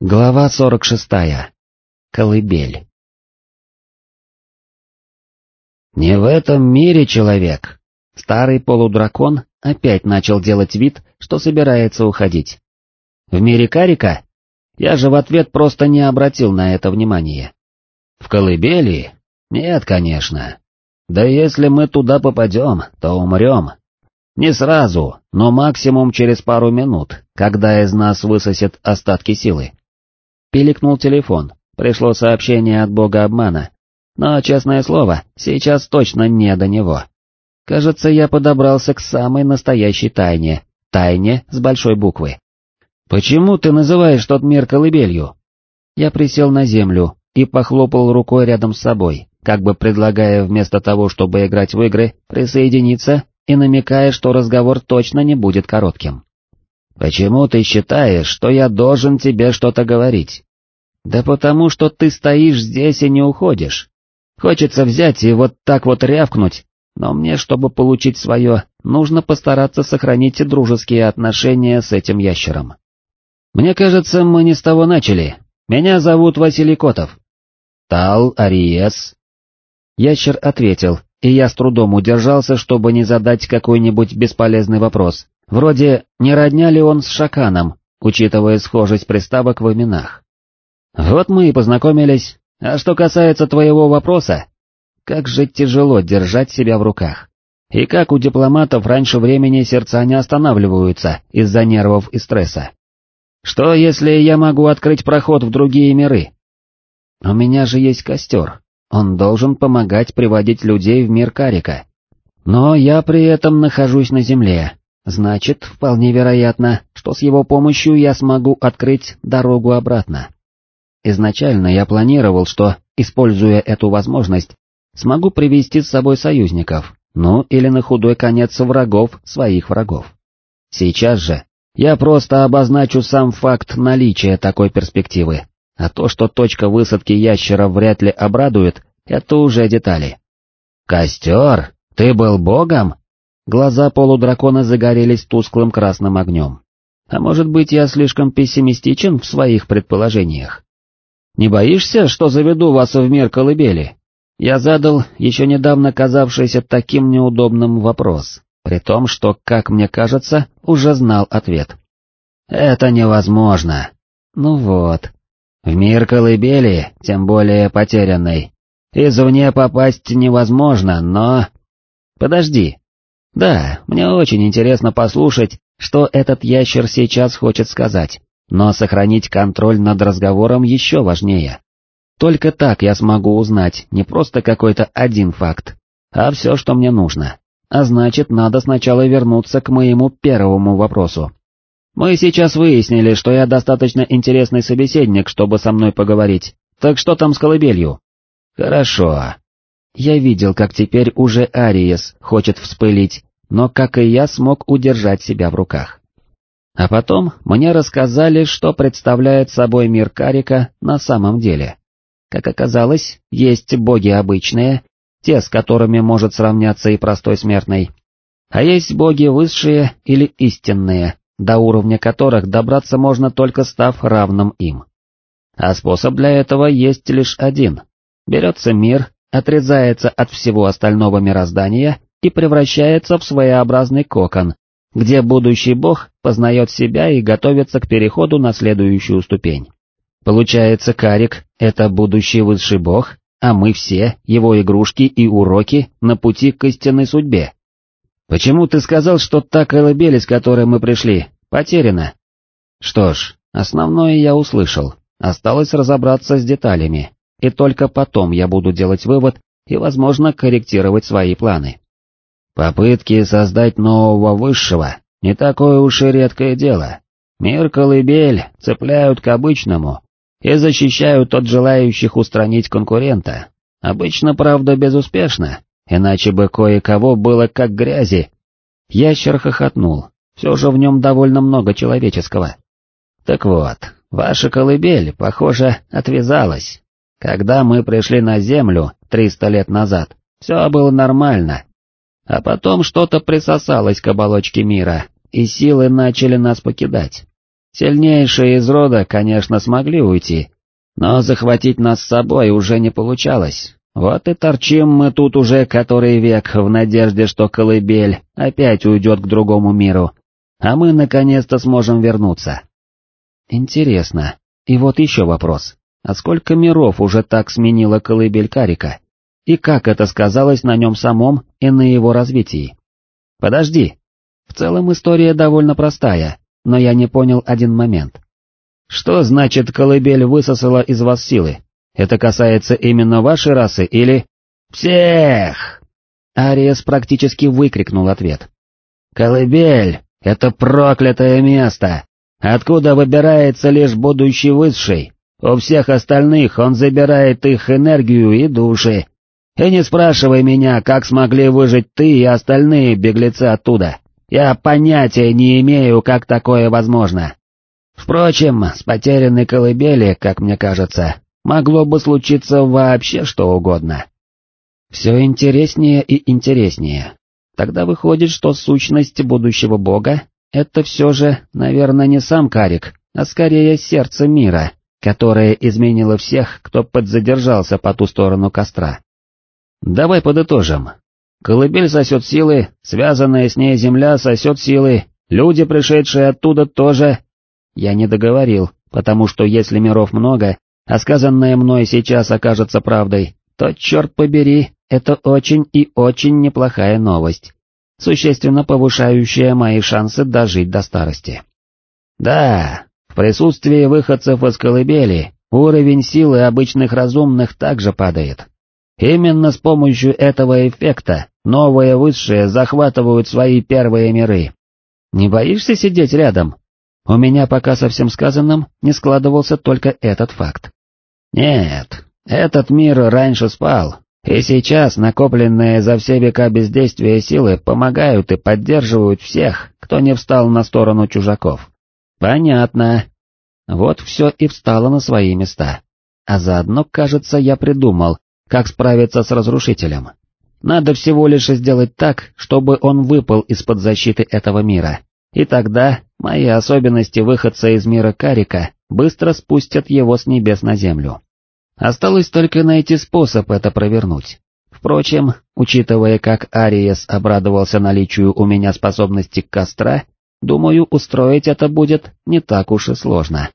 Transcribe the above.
Глава 46. Колыбель. Не в этом мире человек. Старый полудракон опять начал делать вид, что собирается уходить. В мире Карика? Я же в ответ просто не обратил на это внимания. В колыбели? Нет, конечно. Да если мы туда попадем, то умрем. Не сразу, но максимум через пару минут, когда из нас высосет остатки силы. Пиликнул телефон, пришло сообщение от бога обмана. Но, честное слово, сейчас точно не до него. Кажется, я подобрался к самой настоящей тайне, тайне с большой буквы. «Почему ты называешь тот мир колыбелью?» Я присел на землю и похлопал рукой рядом с собой, как бы предлагая вместо того, чтобы играть в игры, присоединиться и намекая, что разговор точно не будет коротким. «Почему ты считаешь, что я должен тебе что-то говорить?» «Да потому что ты стоишь здесь и не уходишь. Хочется взять и вот так вот рявкнуть, но мне, чтобы получить свое, нужно постараться сохранить дружеские отношения с этим ящером. Мне кажется, мы не с того начали. Меня зовут Василий Котов». «Тал Ариес». Ящер ответил, и я с трудом удержался, чтобы не задать какой-нибудь бесполезный вопрос, Вроде, не родня ли он с Шаканом, учитывая схожесть приставок в именах. Вот мы и познакомились, а что касается твоего вопроса, как же тяжело держать себя в руках. И как у дипломатов раньше времени сердца не останавливаются из-за нервов и стресса. Что если я могу открыть проход в другие миры? У меня же есть костер, он должен помогать приводить людей в мир Карика. Но я при этом нахожусь на земле, Значит, вполне вероятно, что с его помощью я смогу открыть дорогу обратно. Изначально я планировал, что, используя эту возможность, смогу привести с собой союзников, ну или на худой конец врагов своих врагов. Сейчас же я просто обозначу сам факт наличия такой перспективы, а то, что точка высадки ящера вряд ли обрадует, это уже детали. «Костер? Ты был богом?» Глаза полудракона загорелись тусклым красным огнем. А может быть, я слишком пессимистичен в своих предположениях? Не боишься, что заведу вас в мир колыбели? Я задал еще недавно казавшийся таким неудобным вопрос, при том, что, как мне кажется, уже знал ответ. Это невозможно. Ну вот. В мир колыбели, тем более потерянный. Извне попасть невозможно, но... Подожди, да, мне очень интересно послушать, что этот ящер сейчас хочет сказать, но сохранить контроль над разговором еще важнее. Только так я смогу узнать не просто какой-то один факт, а все, что мне нужно. А значит, надо сначала вернуться к моему первому вопросу. Мы сейчас выяснили, что я достаточно интересный собеседник, чтобы со мной поговорить. Так что там с колыбелью? Хорошо. Я видел, как теперь уже Ариес хочет вспылить, но, как и я, смог удержать себя в руках. А потом мне рассказали, что представляет собой мир Карика на самом деле. Как оказалось, есть боги обычные, те, с которыми может сравняться и простой смертный, а есть боги высшие или истинные, до уровня которых добраться можно только став равным им. А способ для этого есть лишь один. Берется мир, отрезается от всего остального мироздания и превращается в своеобразный кокон, где будущий бог познает себя и готовится к переходу на следующую ступень. Получается, Карик — это будущий высший бог, а мы все, его игрушки и уроки, на пути к истинной судьбе. Почему ты сказал, что та колыбель, с которой мы пришли, потеряна? Что ж, основное я услышал, осталось разобраться с деталями, и только потом я буду делать вывод и, возможно, корректировать свои планы. Попытки создать нового высшего — не такое уж и редкое дело. Мир колыбель цепляют к обычному и защищают от желающих устранить конкурента. Обычно, правда, безуспешно, иначе бы кое-кого было как грязи. Ящер хохотнул, все же в нем довольно много человеческого. Так вот, ваша колыбель, похоже, отвязалась. Когда мы пришли на Землю триста лет назад, все было нормально, а потом что-то присосалось к оболочке мира, и силы начали нас покидать. Сильнейшие из рода, конечно, смогли уйти, но захватить нас с собой уже не получалось. Вот и торчим мы тут уже который век в надежде, что колыбель опять уйдет к другому миру, а мы наконец-то сможем вернуться. Интересно, и вот еще вопрос, а сколько миров уже так сменила колыбель Карика? И как это сказалось на нем самом и на его развитии? Подожди, в целом история довольно простая, но я не понял один момент. Что значит колыбель высосала из вас силы? Это касается именно вашей расы или... Всех! Ариес практически выкрикнул ответ. Колыбель — это проклятое место, откуда выбирается лишь будущий высший. У всех остальных он забирает их энергию и души. И не спрашивай меня, как смогли выжить ты и остальные беглецы оттуда. Я понятия не имею, как такое возможно. Впрочем, с потерянной колыбели, как мне кажется, могло бы случиться вообще что угодно. Все интереснее и интереснее. Тогда выходит, что сущность будущего бога — это все же, наверное, не сам Карик, а скорее сердце мира, которое изменило всех, кто подзадержался по ту сторону костра. Давай подытожим. Колыбель сосет силы, связанная с ней земля сосет силы, люди, пришедшие оттуда, тоже... Я не договорил, потому что если миров много, а сказанное мной сейчас окажется правдой, то, черт побери, это очень и очень неплохая новость, существенно повышающая мои шансы дожить до старости. Да, присутствии выходцев из колыбели уровень силы обычных разумных также падает. Именно с помощью этого эффекта новые высшие захватывают свои первые миры. Не боишься сидеть рядом? У меня пока со всем сказанным не складывался только этот факт. Нет, этот мир раньше спал, и сейчас накопленные за все века бездействия силы помогают и поддерживают всех, кто не встал на сторону чужаков. Понятно. Вот все и встало на свои места. А заодно, кажется, я придумал, как справиться с разрушителем. Надо всего лишь сделать так, чтобы он выпал из-под защиты этого мира, и тогда мои особенности выходца из мира Карика быстро спустят его с небес на землю. Осталось только найти способ это провернуть. Впрочем, учитывая, как Ариес обрадовался наличию у меня способности к костра, думаю, устроить это будет не так уж и сложно.